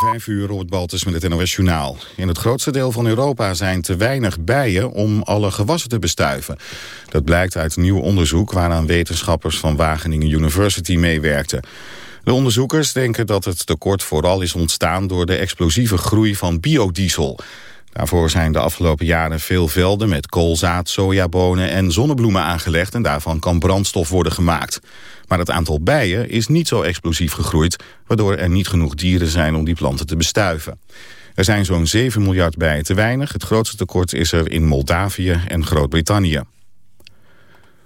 Vijf uur, Robert Baltus met het NOS Journaal. In het grootste deel van Europa zijn te weinig bijen om alle gewassen te bestuiven. Dat blijkt uit nieuw onderzoek waaraan wetenschappers van Wageningen University meewerkten. De onderzoekers denken dat het tekort vooral is ontstaan door de explosieve groei van biodiesel. Daarvoor zijn de afgelopen jaren veel velden met koolzaad, sojabonen en zonnebloemen aangelegd en daarvan kan brandstof worden gemaakt. Maar het aantal bijen is niet zo explosief gegroeid, waardoor er niet genoeg dieren zijn om die planten te bestuiven. Er zijn zo'n 7 miljard bijen te weinig. Het grootste tekort is er in Moldavië en Groot-Brittannië.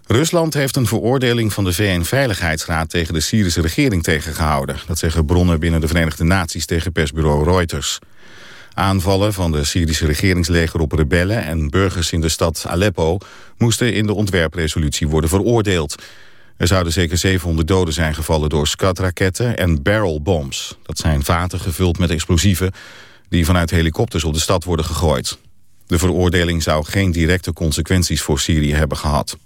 Rusland heeft een veroordeling van de VN-veiligheidsraad tegen de Syrische regering tegengehouden. Dat zeggen bronnen binnen de Verenigde Naties tegen persbureau Reuters. Aanvallen van de Syrische regeringsleger op rebellen en burgers in de stad Aleppo moesten in de ontwerpresolutie worden veroordeeld. Er zouden zeker 700 doden zijn gevallen door skatraketten en barrelbombs. Dat zijn vaten gevuld met explosieven die vanuit helikopters op de stad worden gegooid. De veroordeling zou geen directe consequenties voor Syrië hebben gehad.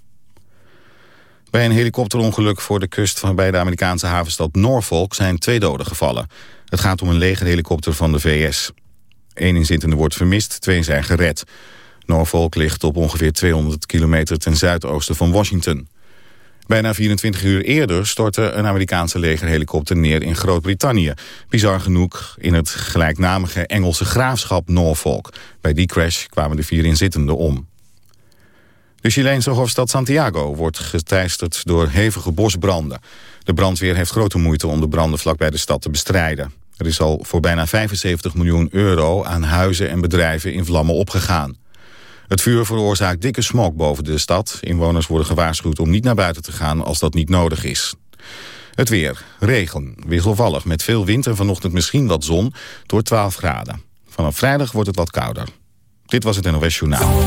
Bij een helikopterongeluk voor de kust van bij de Amerikaanse havenstad Norfolk zijn twee doden gevallen. Het gaat om een legerhelikopter van de VS. Eén inzittende wordt vermist, twee zijn gered. Norfolk ligt op ongeveer 200 kilometer ten zuidoosten van Washington. Bijna 24 uur eerder stortte een Amerikaanse legerhelikopter neer in Groot-Brittannië. Bizar genoeg in het gelijknamige Engelse graafschap Norfolk. Bij die crash kwamen de vier inzittenden om. De Chileense hoofdstad Santiago wordt geteisterd door hevige bosbranden. De brandweer heeft grote moeite om de branden vlakbij de stad te bestrijden. Er is al voor bijna 75 miljoen euro aan huizen en bedrijven in vlammen opgegaan. Het vuur veroorzaakt dikke smok boven de stad. Inwoners worden gewaarschuwd om niet naar buiten te gaan als dat niet nodig is. Het weer. Regen. Wisselvallig met veel wind en vanochtend misschien wat zon door 12 graden. Vanaf vrijdag wordt het wat kouder. Dit was het NOS Journaal.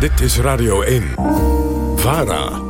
Dit is Radio 1. VARA.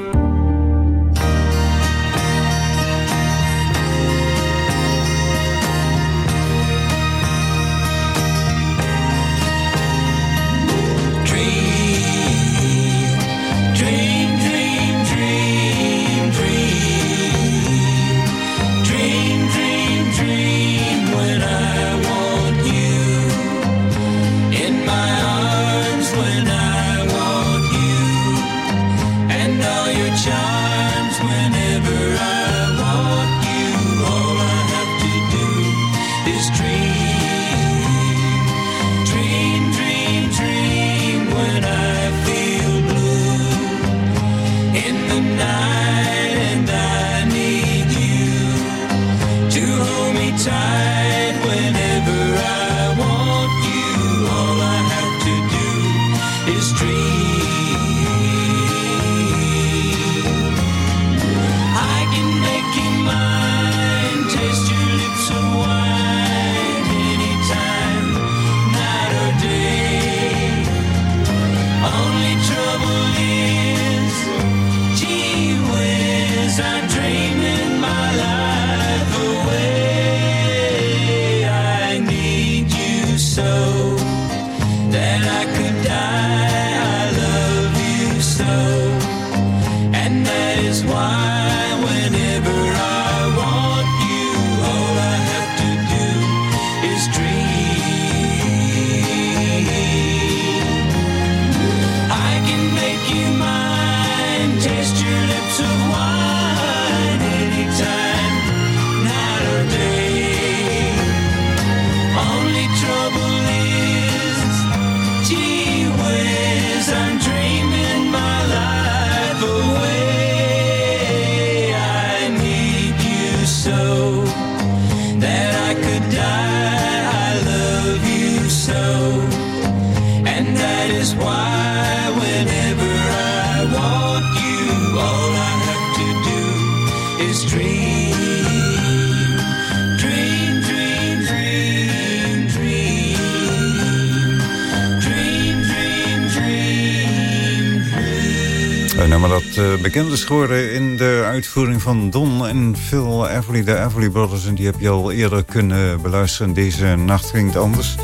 Bekend is geworden in de uitvoering van Don en Phil Everly, de Everly Brothers. En die heb je al eerder kunnen beluisteren. Deze nacht ging het anders.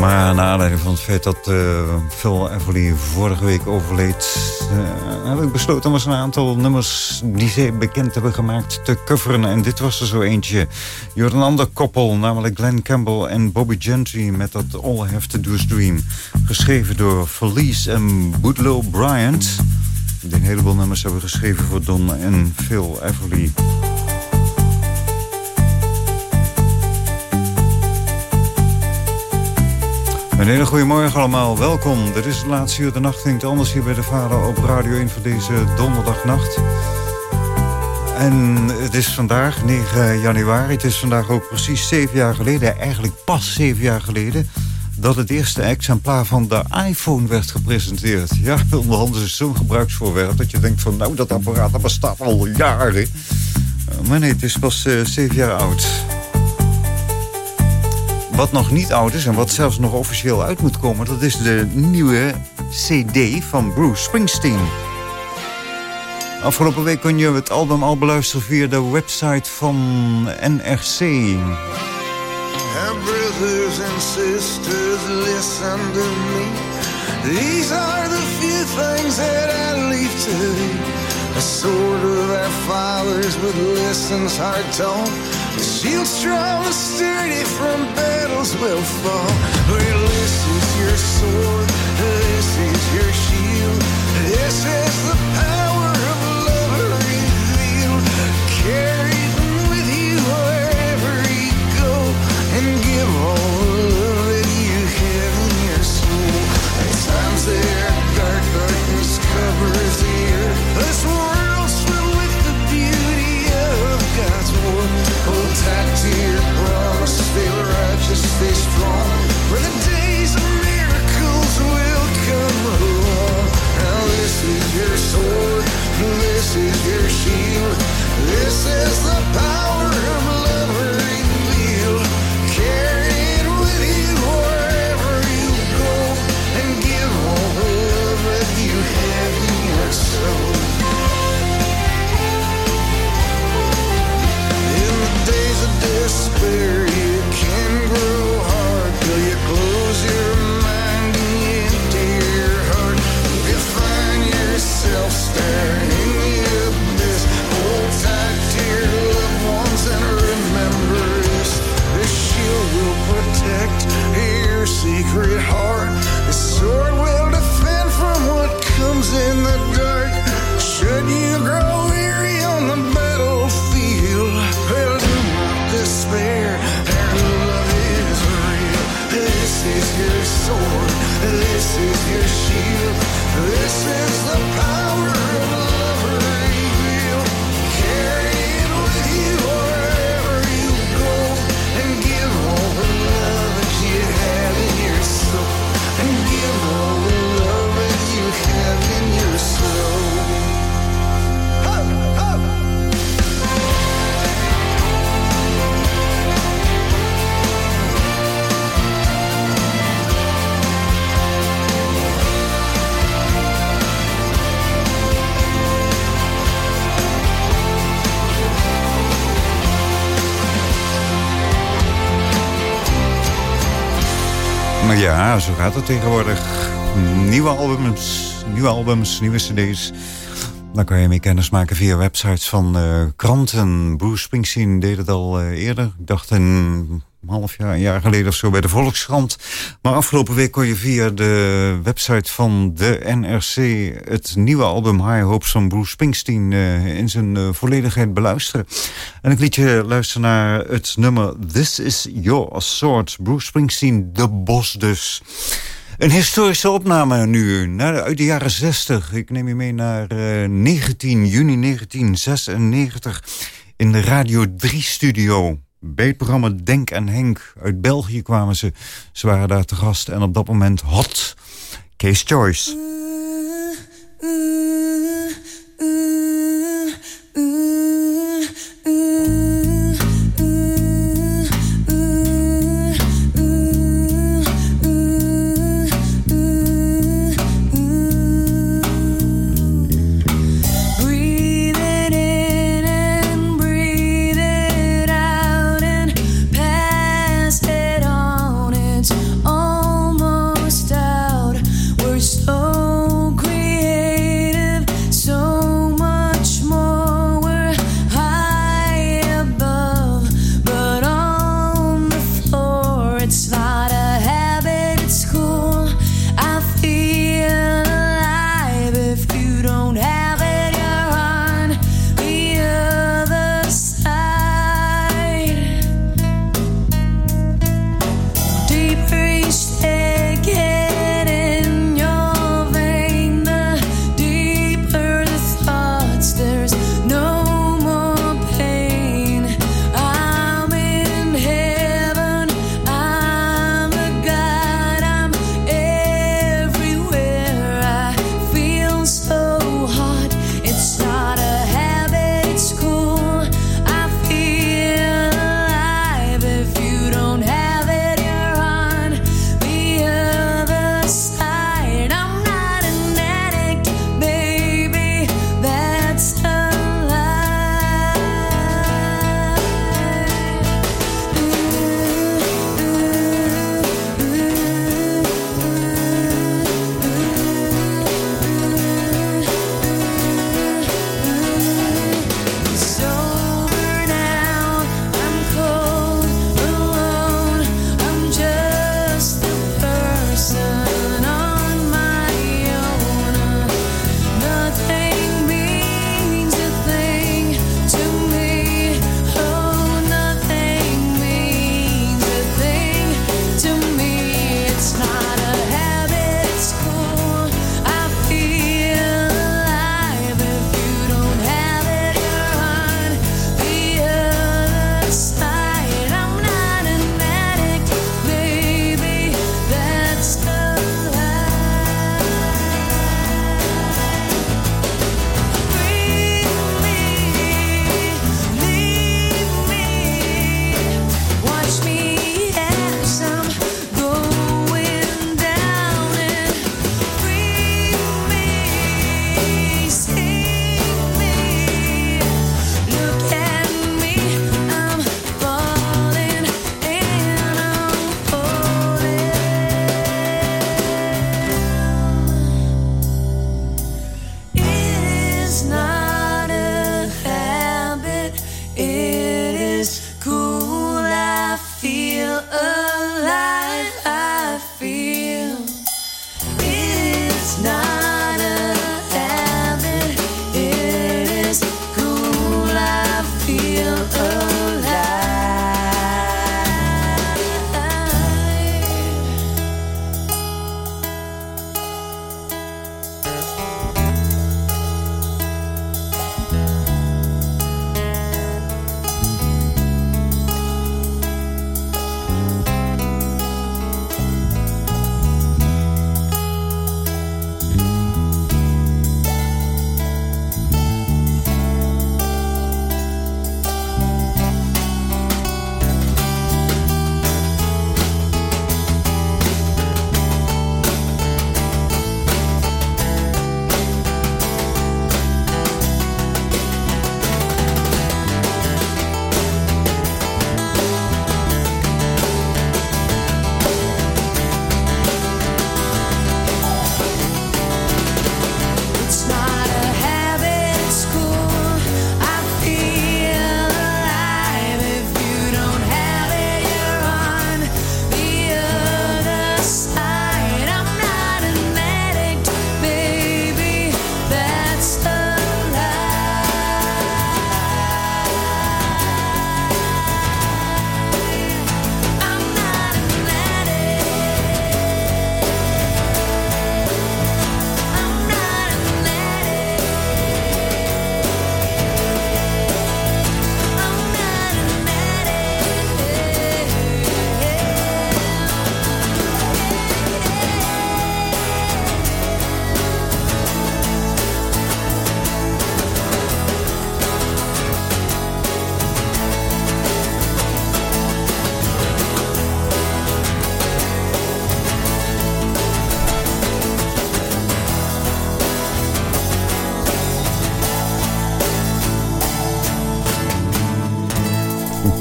Maar naar aanleiding van het feit dat uh, Phil Everly vorige week overleed... Uh, heb ik besloten om eens een aantal nummers die ze bekend hebben gemaakt te coveren. En dit was er zo eentje. Je een ander koppel, namelijk Glenn Campbell en Bobby Gentry... met dat All I Have To Do's Dream. Geschreven door Felice en Boodlow Bryant. Die een heleboel nummers hebben geschreven voor Don en Phil Everly. Een hele allemaal, welkom. Dit is het laatste uur, de nacht klinkt anders hier bij de Vader op Radio 1 voor deze donderdagnacht. En het is vandaag, 9 januari, het is vandaag ook precies zeven jaar geleden, eigenlijk pas zeven jaar geleden, dat het eerste exemplaar van de iPhone werd gepresenteerd. Ja, onderhand is zo'n gebruiksvoorwerp dat je denkt van, nou, dat apparaat bestaat al jaren. Maar nee, het is pas uh, zeven jaar oud. Wat nog niet oud is en wat zelfs nog officieel uit moet komen... dat is de nieuwe cd van Bruce Springsteen. Afgelopen week kon je het album al beluisteren via de website van NRC. brothers and sisters, listen to me. These are the few things that I leave to. A sword of our fathers with lessons hard taught. The shield strong and sturdy from battles will fall. This is your sword, this is your shield, this is the power of love revealed. Carry them with you wherever you go, and give all the love that you have in your soul. At times they This world's filled with the beauty of God's word. Righteous, strong. The days of miracles will come. Now this is your sword, this is your shield, this is the power despair, gaat het tegenwoordig. Nieuwe albums, nieuwe albums, nieuwe cd's. Dan kan je mee kennis maken via websites van eh, kranten. Bruce Springsteen deed het al eh, eerder. Ik dacht een half jaar, een jaar geleden of zo bij de Volkskrant. Maar afgelopen week kon je via de website van de NRC... het nieuwe album High Hopes van Bruce Springsteen... eh, in zijn eh, volledigheid beluisteren. En ik liet je luisteren naar het nummer This Is Your Sword. Bruce Springsteen, de bos dus. Een historische opname nu, uit de jaren 60. Ik neem je mee naar eh, 19 juni 1996 in de Radio 3-studio. Bij het programma Denk en Henk. Uit België kwamen ze. Ze waren daar te gast en op dat moment hot. Case Choice. Breathe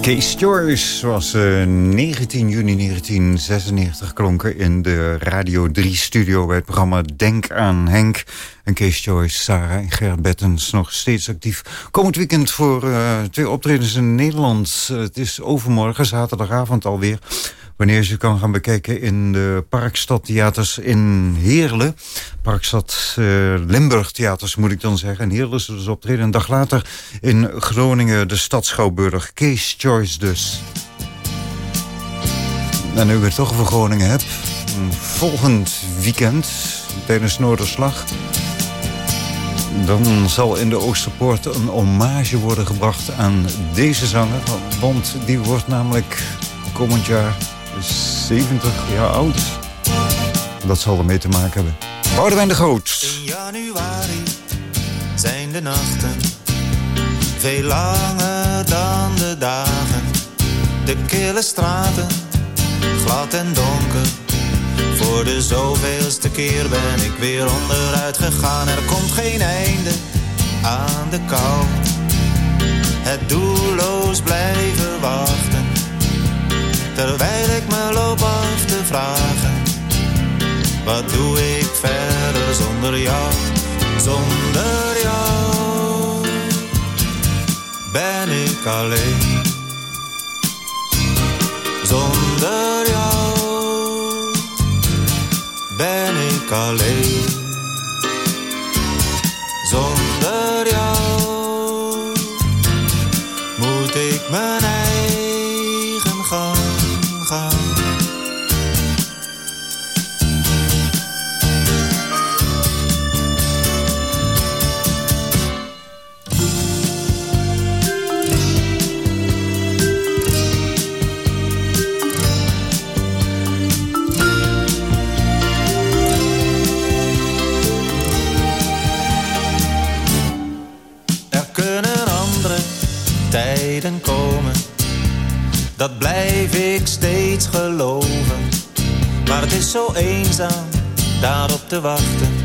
Case Joyce was uh, eh, 19 juni 1996 klonken in de Radio 3-studio... bij het programma Denk aan Henk. En Case Joyce, Sarah en Gerard Bettens nog steeds actief. Komend weekend voor uh, twee optredens in Nederland. Uh, het is overmorgen, zaterdagavond alweer wanneer je kan gaan bekijken in de Parkstad Theaters in Heerlen. Parkstad uh, Limburg Theaters moet ik dan zeggen. En Heerlen is dus optreden. Een dag later in Groningen de Stad Schouwburg. Case Choice dus. En nu ik het toch over Groningen heb. Volgend weekend tijdens Noorderslag... Dan zal in de Oosterpoort een hommage worden gebracht aan deze zanger. Want die wordt namelijk komend jaar 70 jaar oud. Dat zal ermee te maken hebben. Boudewijn de Groot. In januari zijn de nachten veel langer dan de dagen. De kille straten, glad en donker. Voor de zoveelste keer ben ik weer onderuit gegaan. Er komt geen einde aan de kou. Het doelloos blijven wachten terwijl ik me loop af te vragen. Wat doe ik verder zonder jou, zonder jou? Ben ik alleen, zonder jou? Ben ik alleen, dat zo eenzaam daarop te wachten.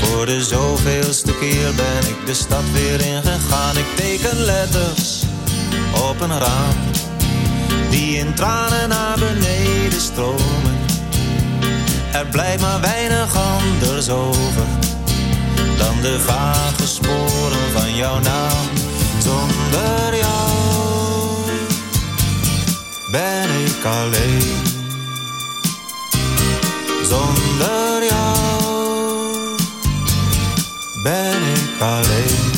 Voor de zoveelste keer ben ik de stad weer ingegaan. Ik teken letters op een raam die in tranen naar beneden stromen. Er blijft maar weinig anders over dan de vage sporen van jouw naam. Zonder jou ben ik alleen. Zonder jou ben ik alleen.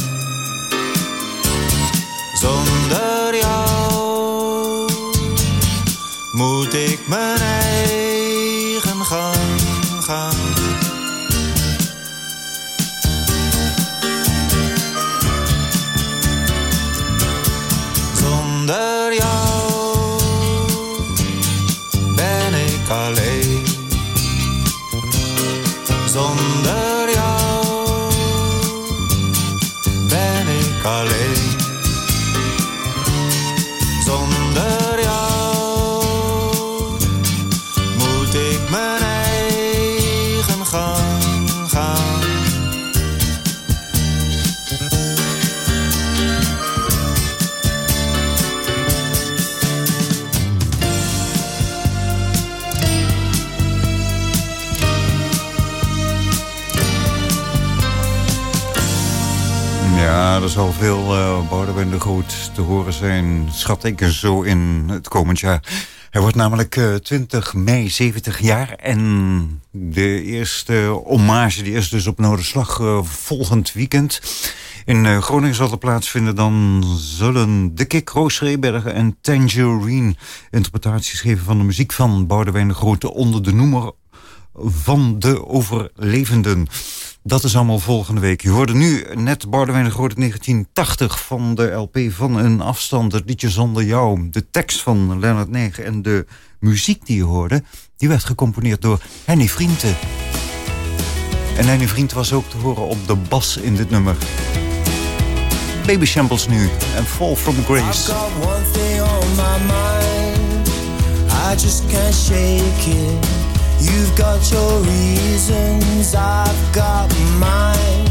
Zonder jou moet ik mijn eigen er zal veel uh, Boudewijn de Groot te horen zijn, schat ik zo in het komend jaar. Hij wordt namelijk uh, eh, 20 mei 70 jaar en de eerste hommage die is dus op Noorderslag uh, volgend weekend. In Groningen zal er plaatsvinden. Dan zullen de Kik, Roos en Tangerine interpretaties geven van de muziek van Boudewijn de Groot onder de noemer van de overlevenden. Dat is allemaal volgende week. Je hoorde nu net Boudewijn de Groot 1980 van de LP Van een Afstand. Het liedje Zonder Jou. De tekst van Leonard Negen en de muziek die je hoorde... die werd gecomponeerd door Henny Vrienden. En Henny Vriend was ook te horen op de bas in dit nummer. Baby Shambles nu en Fall From Grace. I've got one thing on my mind I just can't shake it You've got your reasons, I've got mine.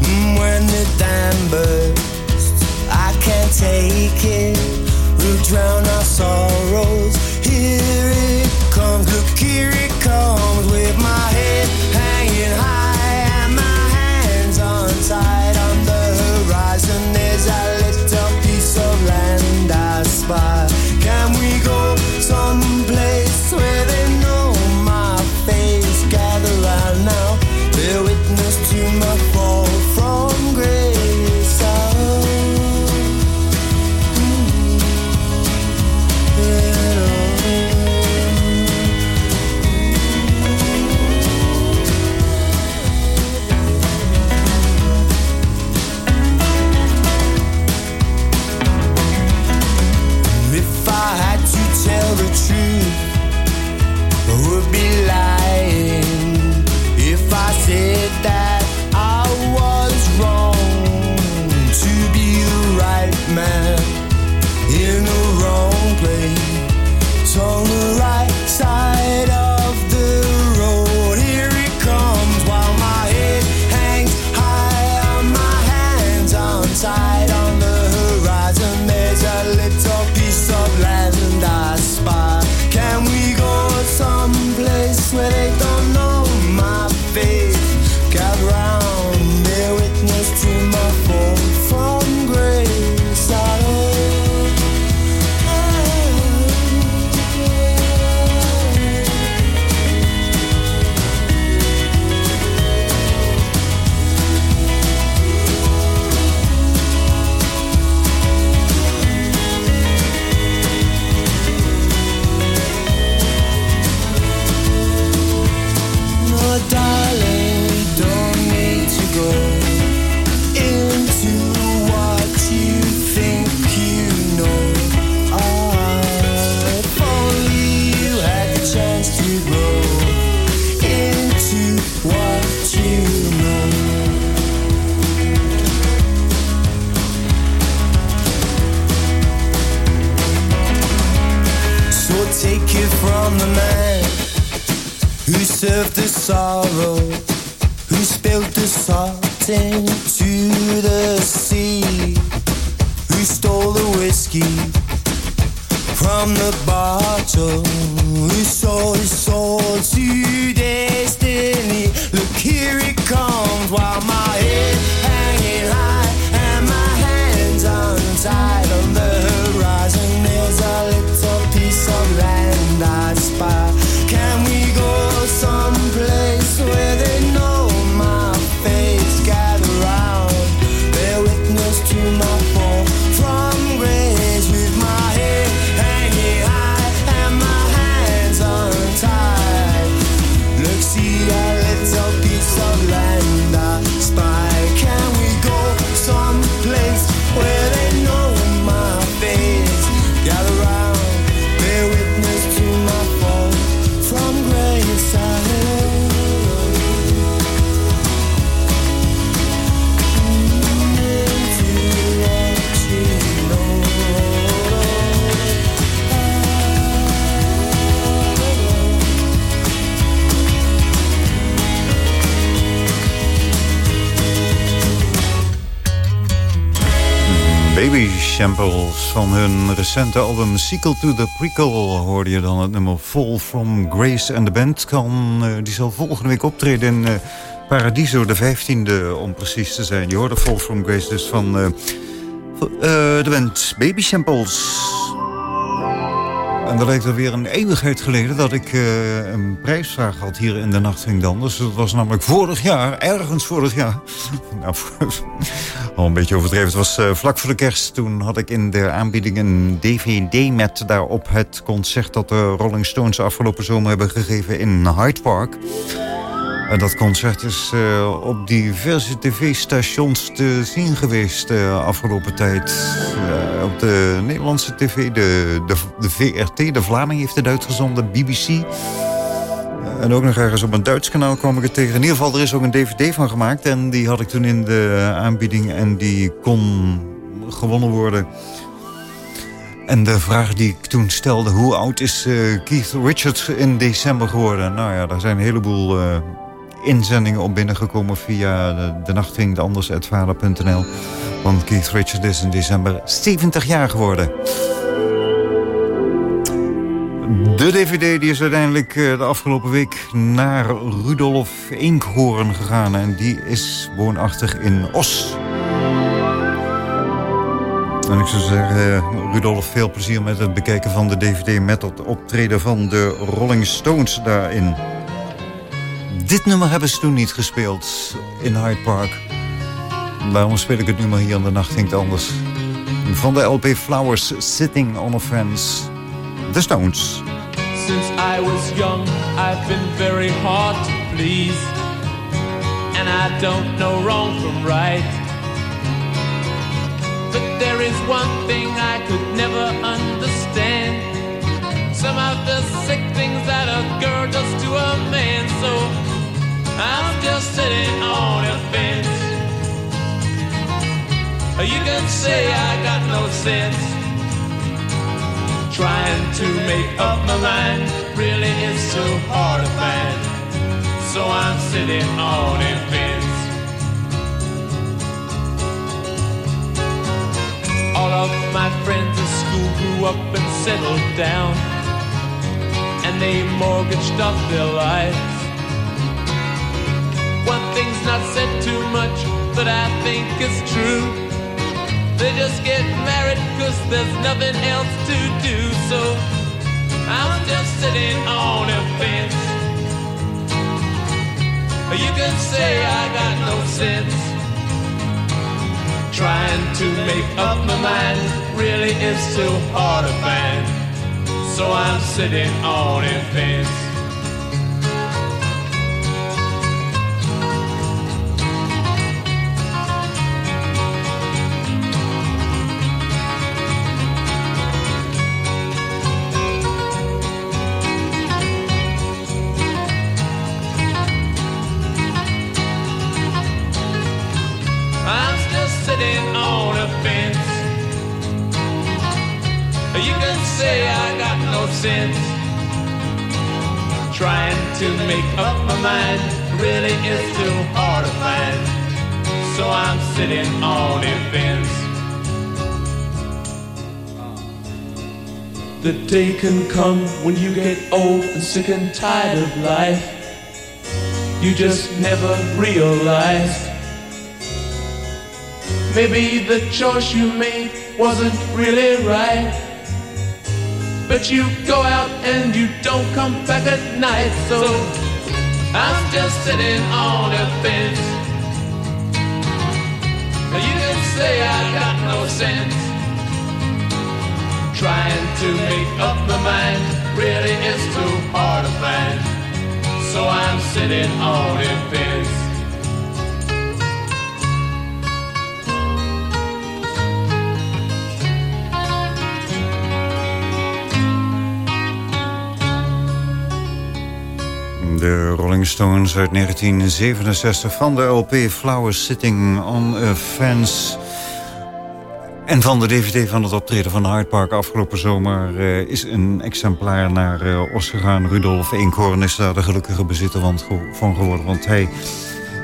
Mm, when the dam bursts, I can't take it. We'll drown our sorrows. Here it comes, look, here it comes, with my head whiskey from the bottle, who sold his soul to destiny. Look, here hun recente album Sequel to the Prequel... hoorde je dan het nummer Fall from Grace. En de band kan, eh, die zal volgende week optreden in eh, Paradiso, de 15e om precies te zijn. Je hoorde Fall from Grace dus van eh, de band Baby Shambles. En dat lijkt er weer een eeuwigheid geleden dat ik eh, een prijsvraag had hier in de Nacht ging dan. Dus dat was namelijk vorig jaar, ergens vorig jaar. nou, al een beetje overdreven. Het was eh, vlak voor de kerst. Toen had ik in de aanbieding een DVD met daarop het concert... dat de Rolling Stones afgelopen zomer hebben gegeven in Hyde Park. En dat concert is eh, op diverse tv-stations te zien geweest de afgelopen tijd. Eh, op de Nederlandse tv, de, de, de VRT, de Vlaming heeft het uitgezonden, BBC. Eh, En ook nog ergens op een Duits kanaal kwam ik het tegen. In ieder geval, er is ook een dvd van gemaakt. En die had ik toen in de aanbieding en die kon gewonnen worden. En de vraag die ik toen stelde, hoe oud is eh, Keith Richards in december geworden? Nou ja, daar zijn een heleboel eh, inzendingen op binnengekomen via de, de. Want Keith Richards is in december 70 jaar geworden. De DVD die is uiteindelijk eh, de afgelopen week naar Rudolf Enkhoorn gegaan. En die is woonachtig in Os. En ik zou zeggen, eh, Rudolf, veel plezier met het bekijken van de DVD... met het optreden van de Rolling Stones daarin. Dit nummer hebben ze toen niet gespeeld in Hyde Park. Daarom speel ik het nummer hier in de nacht hinkt anders. Van de LP Flowers, Sitting on a Fence. The Stones. Since I was young, I've been very hard to please. And I don't know wrong from right. But there is one thing I could never understand. Some of the sick things that a girl does to a man. So I'm just sitting on a fence. You can say I got no sense. Trying to make up my mind really is so hard to find. So I'm sitting on a fence. All of my friends at school grew up and settled down. And they mortgaged up their lives. But I think it's true. They just get married cause there's nothing else to do. So I'm just sitting on a fence. You can say I got no sense. Trying to make up my mind really is too hard to find. So I'm sitting on a fence. To make up my mind really is too hard to find. So I'm sitting on a fence. The day can come when you get old and sick and tired of life. You just never realize. Maybe the choice you made wasn't really right. But you go out and you don't come back at night. So I'm just sitting on a fence. You can say I got no sense. Trying to make up my mind really is too hard to find. So I'm sitting on a fence. De Rolling Stones uit 1967 van de LP Flowers Sitting on a Fence. En van de DVD van het optreden van Hyde Park afgelopen zomer... Uh, is een exemplaar naar uh, Os gegaan. Rudolf Eenkhoorn is daar de gelukkige bezitter van geworden. Want hij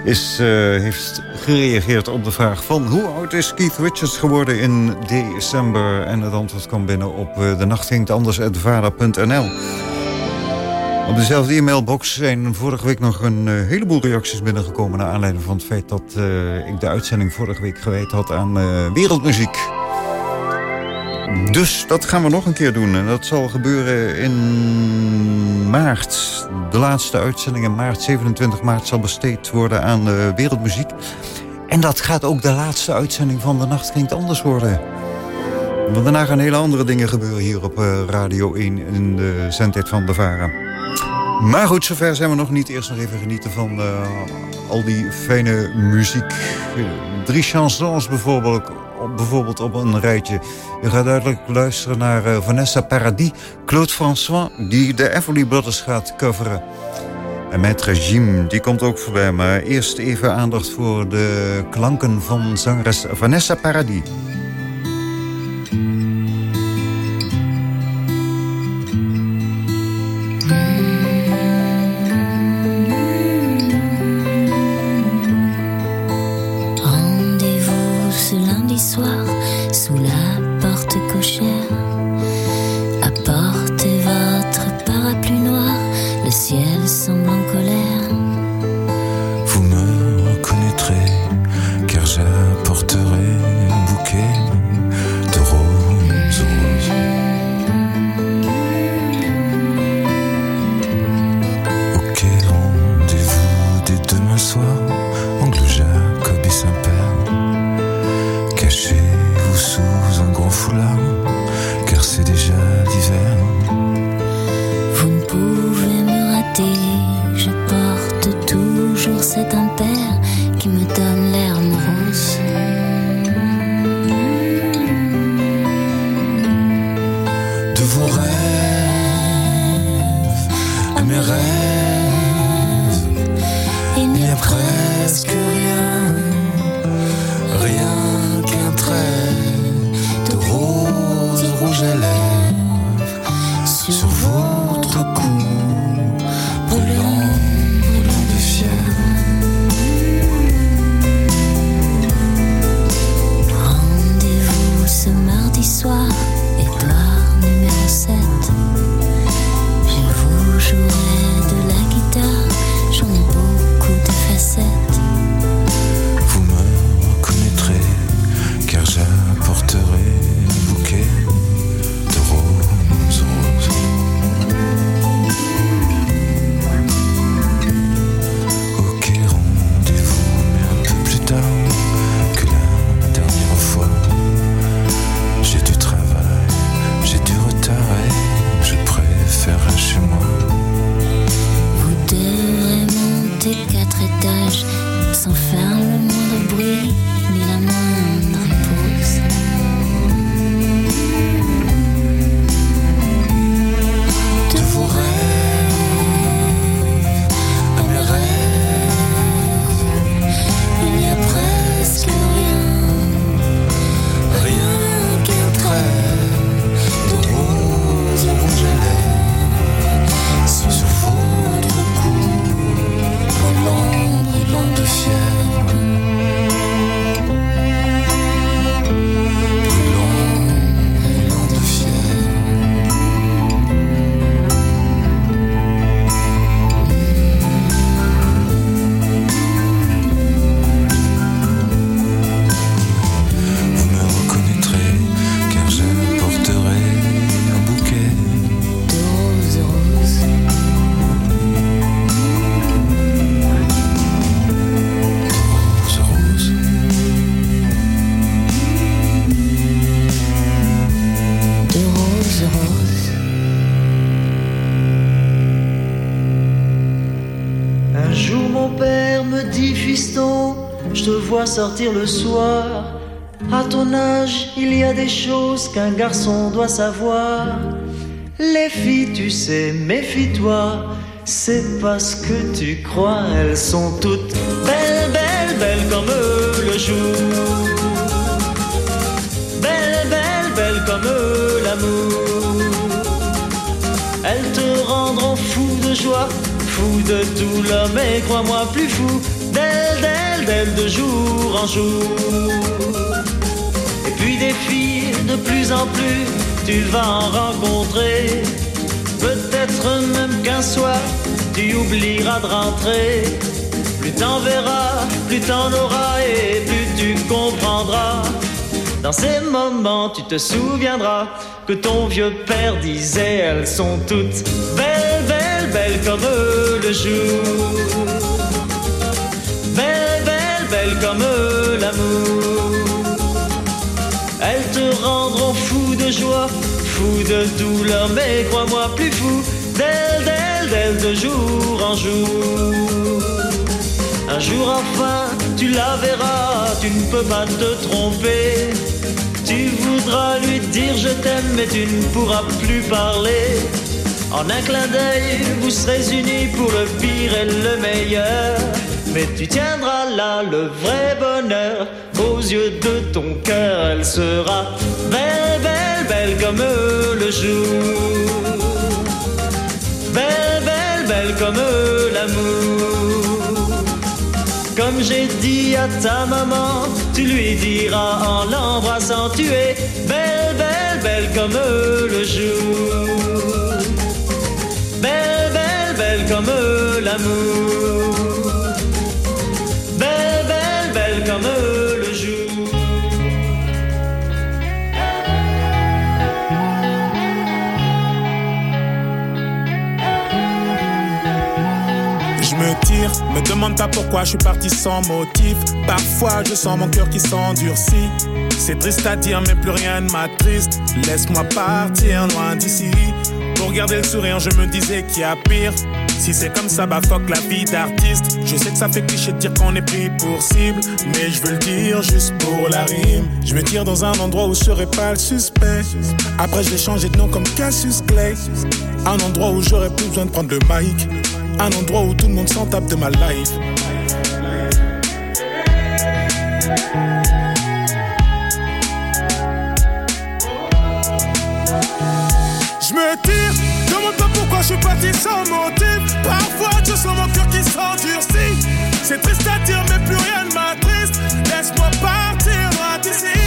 is, uh, heeft gereageerd op de vraag van... hoe oud is Keith Richards geworden in december? En het antwoord kwam binnen op de nacht. Op dezelfde e-mailbox zijn vorige week nog een uh, heleboel reacties binnengekomen... naar aanleiding van het feit dat uh, ik de uitzending vorige week gewijd had aan uh, wereldmuziek. Dus dat gaan we nog een keer doen. En dat zal gebeuren in maart. De laatste uitzending in maart, 27 maart, zal besteed worden aan wereldmuziek. En dat gaat ook de laatste uitzending van De Nacht Klinkt Anders worden. Want daarna gaan hele andere dingen gebeuren hier op Radio 1 in de zendtijd van de Vara. Maar goed, zover zijn we nog niet. Eerst nog even genieten van uh, al die fijne muziek. Drie chansons bijvoorbeeld, op, bijvoorbeeld op een rijtje. Je gaat duidelijk luisteren naar uh, Vanessa Paradis, Claude François... die de Everly Brothers gaat coveren. En Maître Jim, die komt ook voorbij. Maar eerst even aandacht voor de klanken van zangeres Vanessa Paradis. Le soir. À ton âge, il y a des choses qu'un garçon doit savoir. Les filles, tu sais, méfie-toi. C'est parce que tu crois, elles sont toutes belles, belles, belles comme le jour. Belle, belle, belle comme l'amour. Elles te rendront fou de joie, fou de douleur, mais crois-moi plus fou de jour en jour. Et puis des filles de plus en plus, tu vas en rencontrer. Peut-être même qu'un soir, tu oublieras de rentrer. Plus t'en verras, plus t'en auras et plus tu comprendras. Dans ces moments, tu te souviendras que ton vieux père disait elles sont toutes belles, belles, belles comme le jour. Comme l'amour. Elles te rendront fou de joie, fou de douleur, mais crois-moi plus fou d'elles, d'elles, d'elles de jour en jour. Un jour enfin, tu la verras, tu ne peux pas te tromper. Tu voudras lui dire je t'aime, mais tu ne pourras plus parler. En un clin d'œil, vous serez unis pour le pire et le meilleur. Mais tu tiendras là le vrai bonheur. Aux yeux de ton cœur, elle sera belle, belle, belle comme le jour. Belle, belle, belle comme l'amour. Comme j'ai dit à ta maman, tu lui diras en l'embrassant, tu es belle, belle, belle comme le jour. Belle, belle, belle comme l'amour. Je me tire, me demande pas pourquoi je suis parti sans motif. Parfois je sens mon cœur qui s'endurcit. C'est triste à dire, mais plus rien ne m'attriste. Laisse-moi partir loin d'ici. Pour garder le sourire, je me disais qu'il y a pire. Si c'est comme ça, bah fuck la vie d'artiste. Je sais que ça fait cliché de dire qu'on est pris pour cible, mais je veux le dire juste pour la rime. Je me tire dans un endroit où je serai pas le suspect. Après, je vais changer de nom comme Cassius Clay. Un endroit où j'aurais plus besoin de prendre le mic. Un endroit où tout le monde s'en tape de ma life. Je me tire, demande pas pourquoi je suis parti sans motif. Parfois je sens mon cœur qui s'endurcit. C'est triste à dire, mais plus rien ne m'attriste. Laisse-moi partir loin d'ici.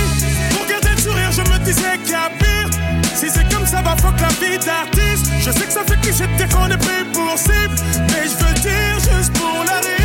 Pour garder le sourire, je me disais qu'il y a pire. Si c'est comme ça, va fuck la vie d'artiste. Je sais que ça fait cliché de dire qu'on est pris pour cible. Mais je veux dire juste pour la rire.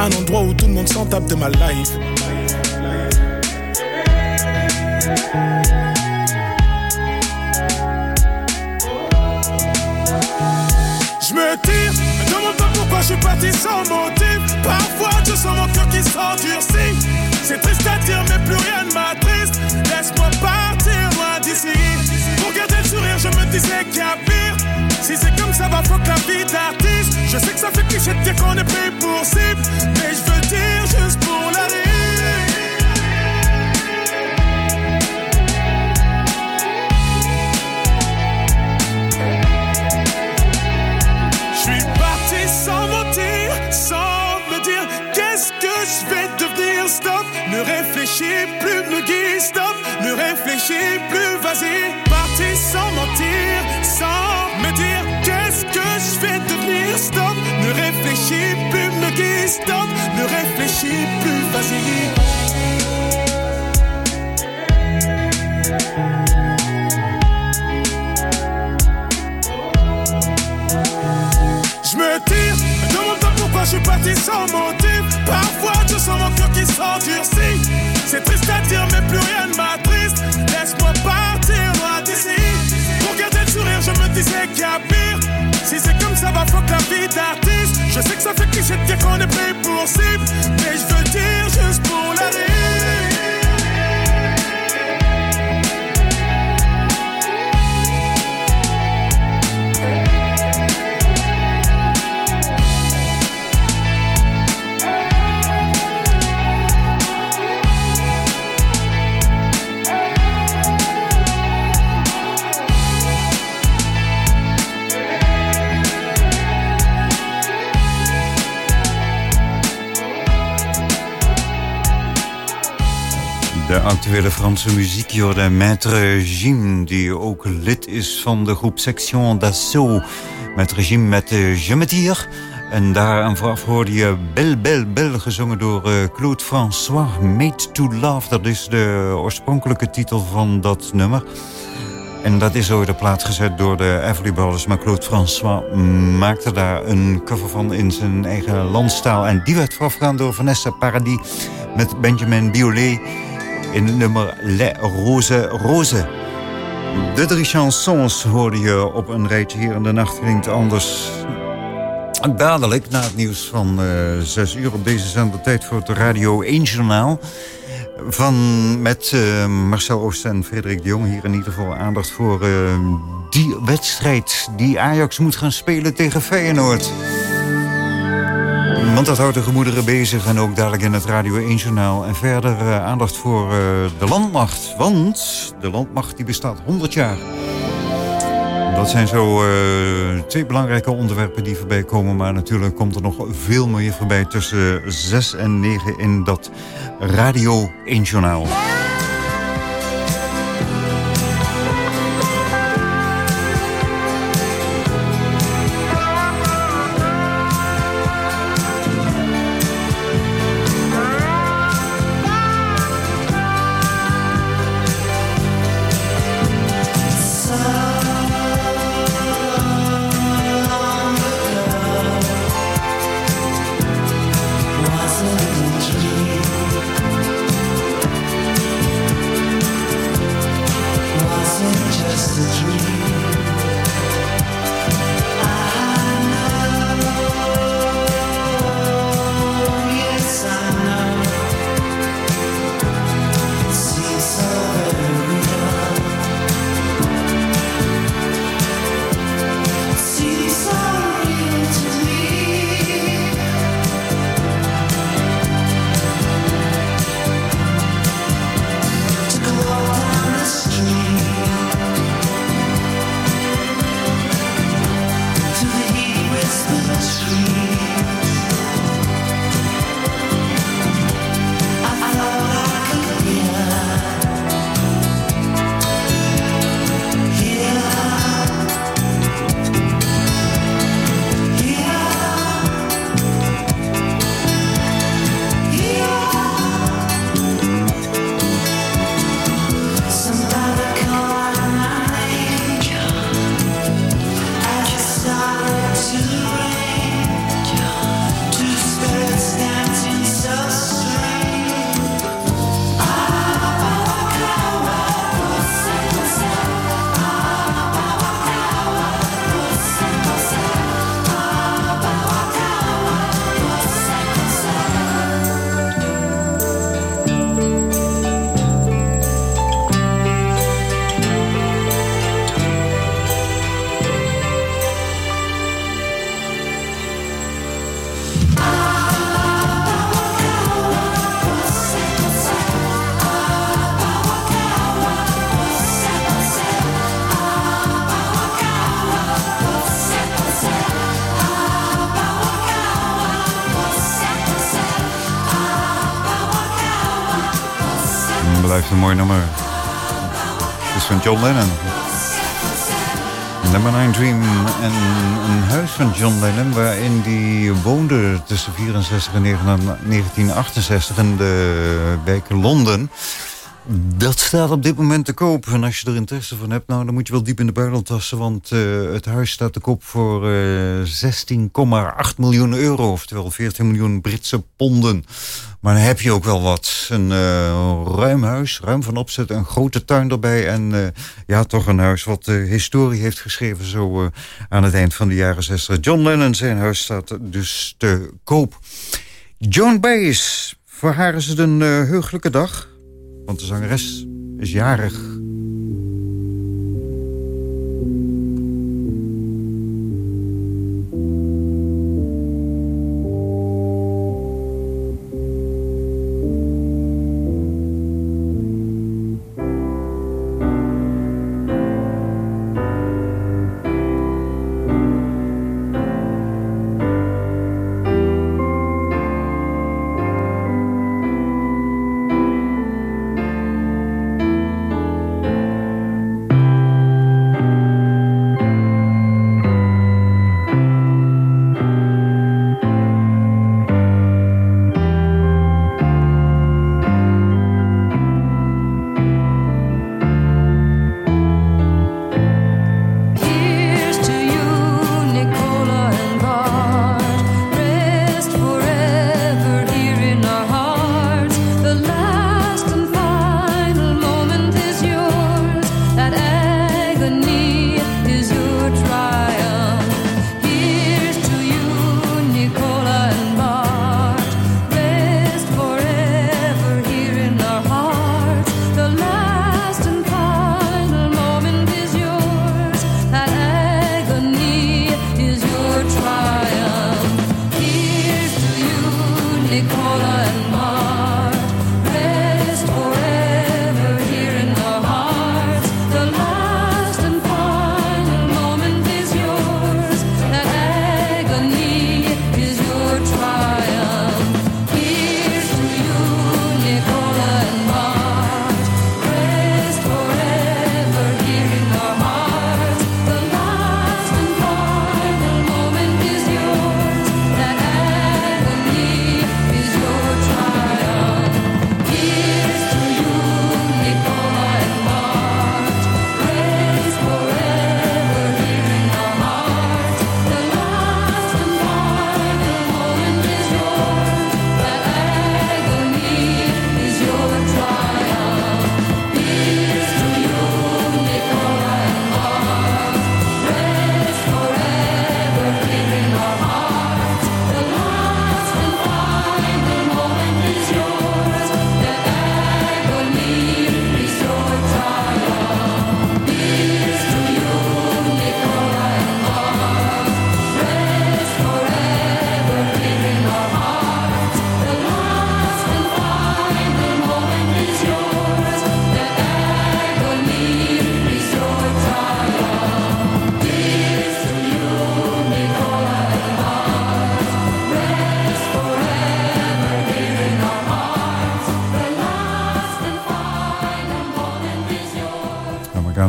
Un endroit où tout le monde s'en tape de ma life. Je me tire, me demande pas pourquoi je suis parti sans motif. Parfois je sens mon cœur qui s'endurcit. C'est triste à dire, mais plus rien ne m'attriste. Laisse-moi partir me disais qu'il y a pire. Si c'est comme ça, va fuck la vie d'artiste. Je sais que ça fait cliché de dire qu'on est pris pour cible. Mais je veux dire juste pour la rire. Je suis parti sans mentir, sans me dire qu'est-ce que je vais devenir. Stop, ne réfléchis plus, me guide. Stop, ne réfléchis plus, vas-y. Ne réfléchis plus, me. Stop, ne réfléchis plus, vas-y. Je me tire, me demande pas pourquoi je suis parti sans motif. Parfois je sens mon cœur qui s'endurcit. C'est triste à dire, mais plus rien ne m'attriste. Laisse-moi partir loin d'ici. Me disais qu'il y a pire. Si c'est comme ça, va fuck la vie d'artiste. Je sais que ça fait cliché de dire qu'on est pris pour cible. Mais je veux dire juste pour la rire. De actuele Franse muziek, de Maître Jim, die ook lid is van de groep Section d'Assaut. Maître Jim met uh, Je me tire. En daar aan vooraf hoorde je Belle Belle Belle, gezongen door uh, Claude François. Made to Love, dat is de oorspronkelijke titel van dat nummer. En dat is ooit op plaats gezet door de Everly Brothers. Maar Claude François maakte daar een cover van in zijn eigen landstaal. En die werd voorafgegaan door Vanessa Paradis met Benjamin Biolay in nummer Les Rose Rose. De drie chansons hoorde je op een rijtje hier in de nacht klinkt anders. Dadelijk, na het nieuws van uh, 6 uur op deze zender tijd voor het Radio 1 Journaal. Van, met uh, Marcel Oost en Frederik de Jong hier in ieder geval aandacht voor uh, die wedstrijd die Ajax moet gaan spelen tegen Feyenoord. Want dat houdt de gemoederen bezig en ook dadelijk in het Radio 1 Journaal. En verder uh, aandacht voor uh, de landmacht. Want de landmacht die bestaat 100 jaar. Dat zijn zo uh, twee belangrijke onderwerpen die voorbij komen. Maar natuurlijk komt er nog veel meer voorbij tussen 6 en 9 in dat Radio 1 John Lennon. Number 9 Dream. En een huis van John Lennon waarin die woonde tussen 64 en 1968 in de wijk Londen. Dat staat op dit moment te koop. En als je er interesse van hebt, nou, dan moet je wel diep in de buidel tassen. Want uh, het huis staat te koop voor uh, 16,8 miljoen euro. Oftewel 14 miljoen Britse ponden. Maar dan heb je ook wel wat. Een uh, ruim huis, ruim van opzet, een grote tuin erbij. En ja, toch een huis wat historie heeft geschreven zo aan het eind van de jaren 60. John Lennon, zijn huis staat dus te koop. Joan Baez, voor haar is het een heugelijke dag. Want de zangeres is jarig.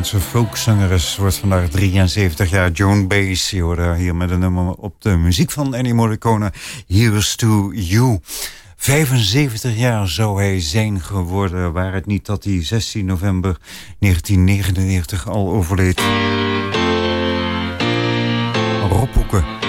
Amerikaanse folkzangeres wordt vandaag 73 jaar. Joan Baez, je hoorde hier met een nummer op de muziek van Ennio Morricone. Here's to you. 75 jaar zou hij zijn geworden, waar het niet dat hij 16 november 1999 al overleed. Rob.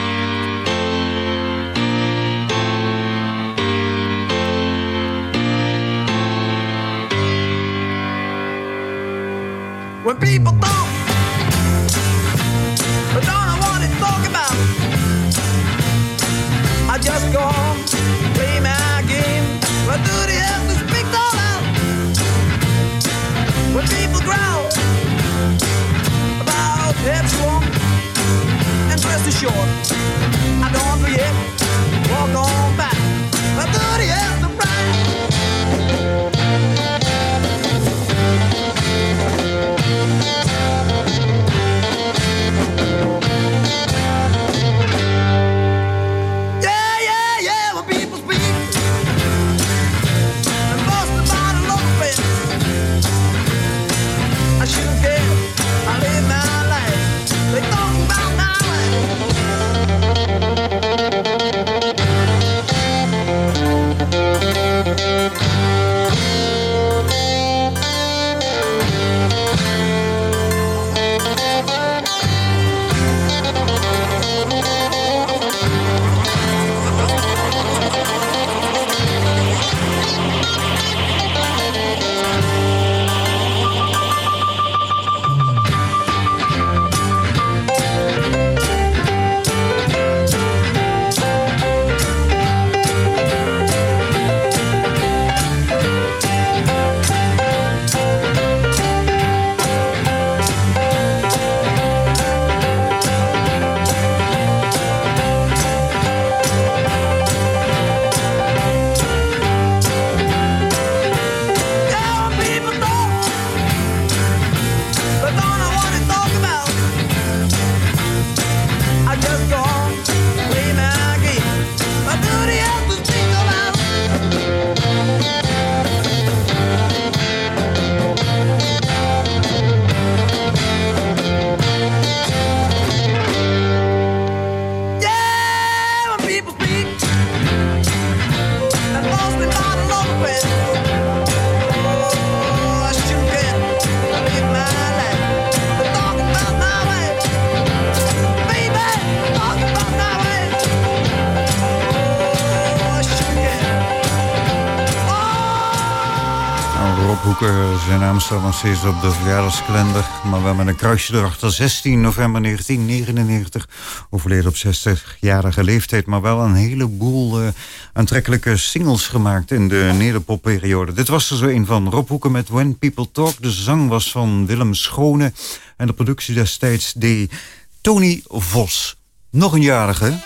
Staat nog steeds op de verjaardagskalender. Maar wel met een kruisje erachter. 16 november 1999. Overleden op 60-jarige leeftijd. Maar wel een heleboel uh, aantrekkelijke singles gemaakt in de nederpopperiode. Dit was er zo een van Rob Hoeken met When People Talk. De zang was van Willem Schone. En de productie destijds deed Tony Vos. Nog een jarige.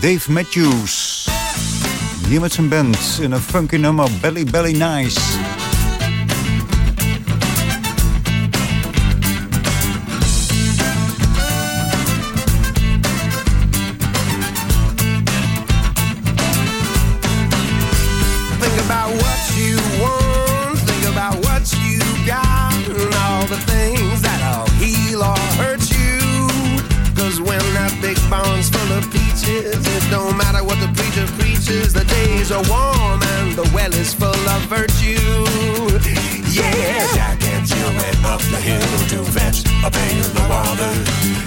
Dave Matthews. Hier met zijn band in een funky nummer Belly Belly Nice. Are warm and the well is full of virtue. Yeah, Jack and Jill went up the hill to fetch a pail of water.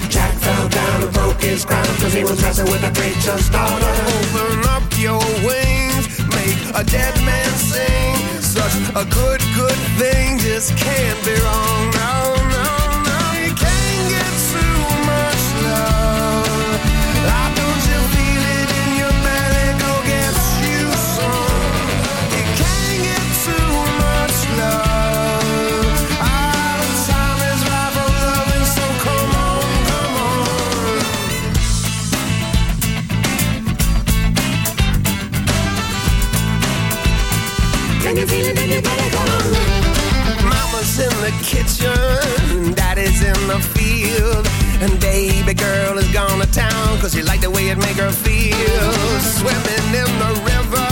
Jack fell down and broke his crown cause he was messing with the preacher's daughter. Open up your wings, make a dead man sing. Such a good, good thing just can't be wrong. No, no, Mama's in the kitchen, daddy's in the field, and baby girl is gone to town cause she liked the way it make her feel. Swimming in the river,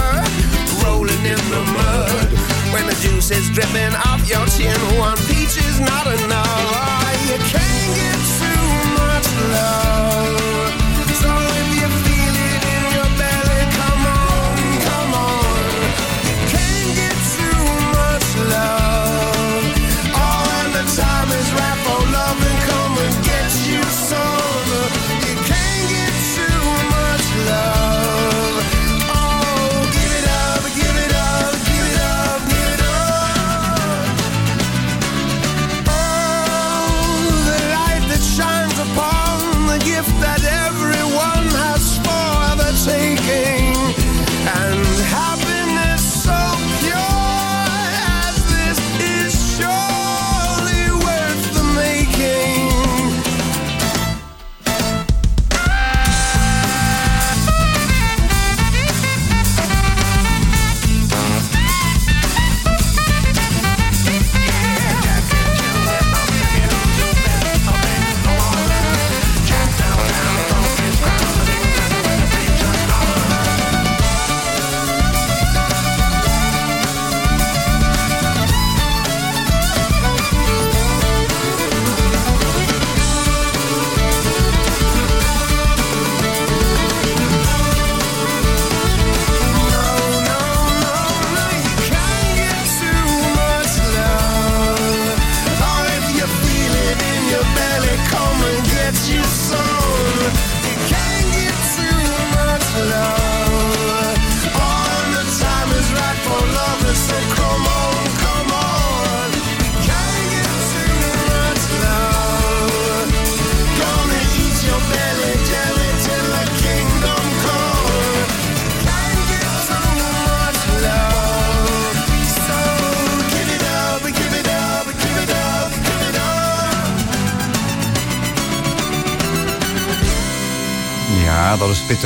rolling in the mud. When the juice is dripping off your chin, one peach is not enough. You can't get too much love.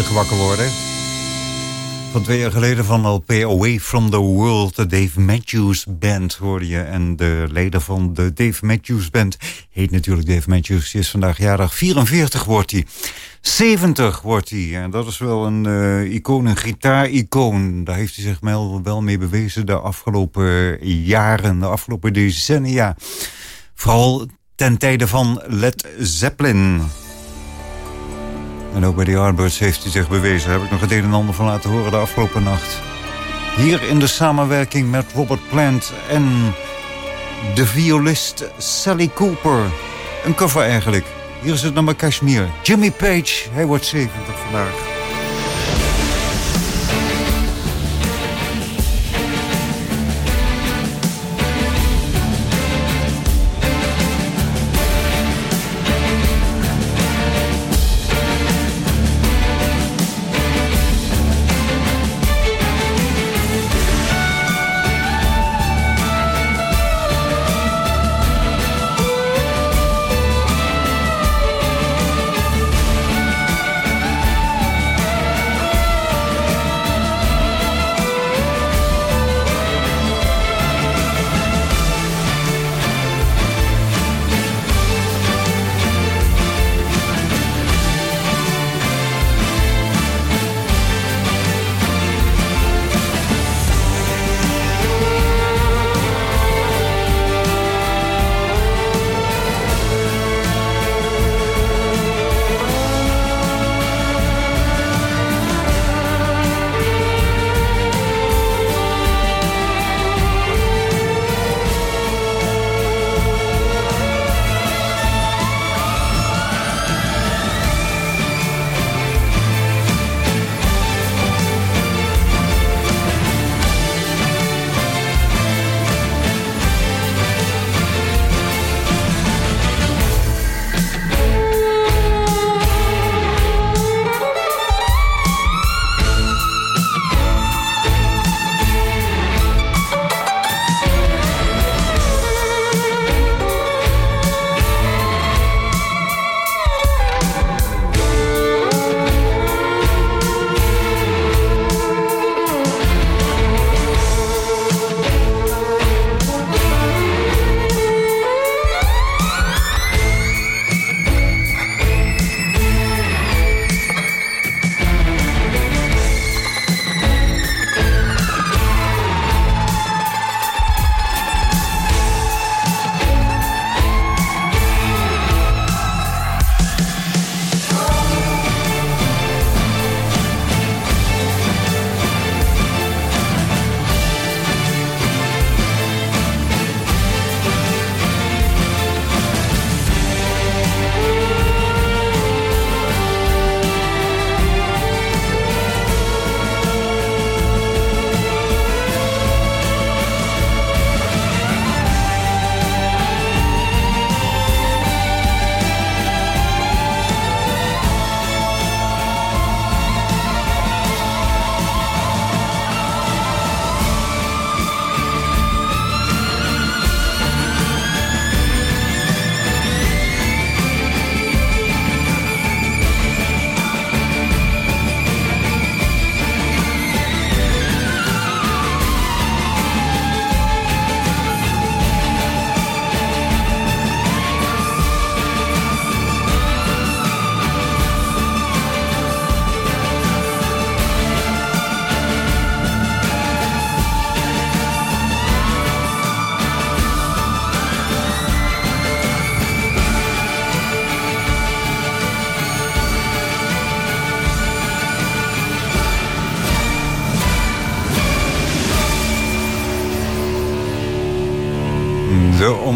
Wakker worden. Van twee jaar geleden van LP Away from the World, de Dave Matthews Band hoorde je. En de leider van de Dave Matthews Band heet natuurlijk Dave Matthews. Die is vandaag jarig, 44 wordt hij. 70 wordt hij. En dat is wel een eh, icoon, een gitaar-icoon. Daar heeft hij zich wel, wel mee bewezen de afgelopen jaren, de afgelopen decennia. Vooral ten tijde van Led Zeppelin. En ook bij de Yardbirds heeft hij zich bewezen. Daar heb ik nog het een en ander van laten horen de afgelopen nacht. Hier in de samenwerking met Robert Plant en de violist Sally Cooper. Een cover eigenlijk. Hier is het nummer Kashmir. Jimmy Page, hij wordt 70 vandaag.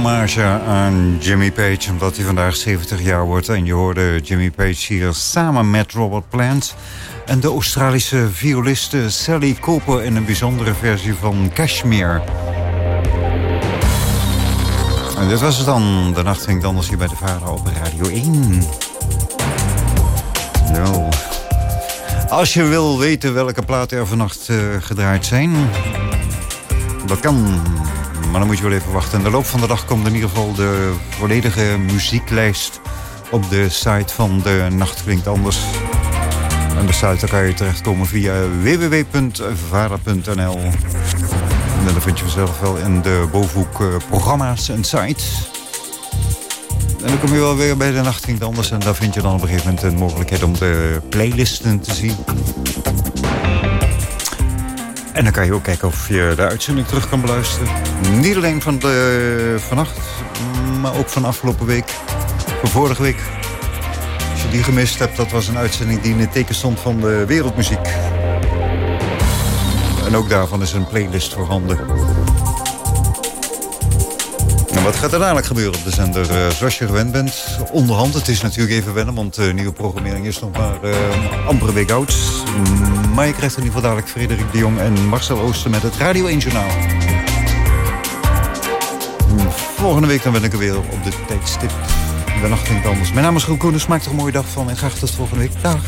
Hommage aan Jimmy Page, omdat hij vandaag 70 jaar wordt. En je hoorde Jimmy Page hier samen met Robert Plant... en de Australische violiste Sally Cooper... in een bijzondere versie van Kashmir. En dit was het dan. De nacht ging anders hier bij de Vader op Radio 1. Zo. Als je wil weten welke platen er vannacht uh, gedraaid zijn... dat kan maar dan moet je wel even wachten. In de loop van de dag komt in ieder geval de volledige muzieklijst op de site van de Nacht Klinkt Anders. En de site kan je terechtkomen via www.vara.nl. En dan vind je vanzelf wel in de bovenhoek uh, programma's en sites. En dan kom je wel weer bij de Nacht Klinkt Anders. En daar vind je dan op een gegeven moment een mogelijkheid om de playlisten te zien. En dan kan je ook kijken of je de uitzending terug kan beluisteren. Niet alleen van de, vannacht, maar ook van afgelopen week. Van vorige week. Als je die gemist hebt, dat was een uitzending die in het teken stond van de wereldmuziek. En ook daarvan is een playlist voorhanden. En wat gaat er dadelijk gebeuren op de zender? Uh, zoals je gewend bent, onderhand. Het is natuurlijk even wennen, want de uh, nieuwe programmering is nog maar uh, amper week oud. Maar je krijgt in ieder geval dadelijk Frederik de Jong en Marcel Ooster met het Radio 1 Journaal. Volgende week dan ben ik er weer op de tijdstip. De nacht klinkt anders. Mijn naam is Groen Koenens. Maak er een mooie dag van en graag tot volgende week. Dag.